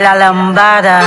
La lambada.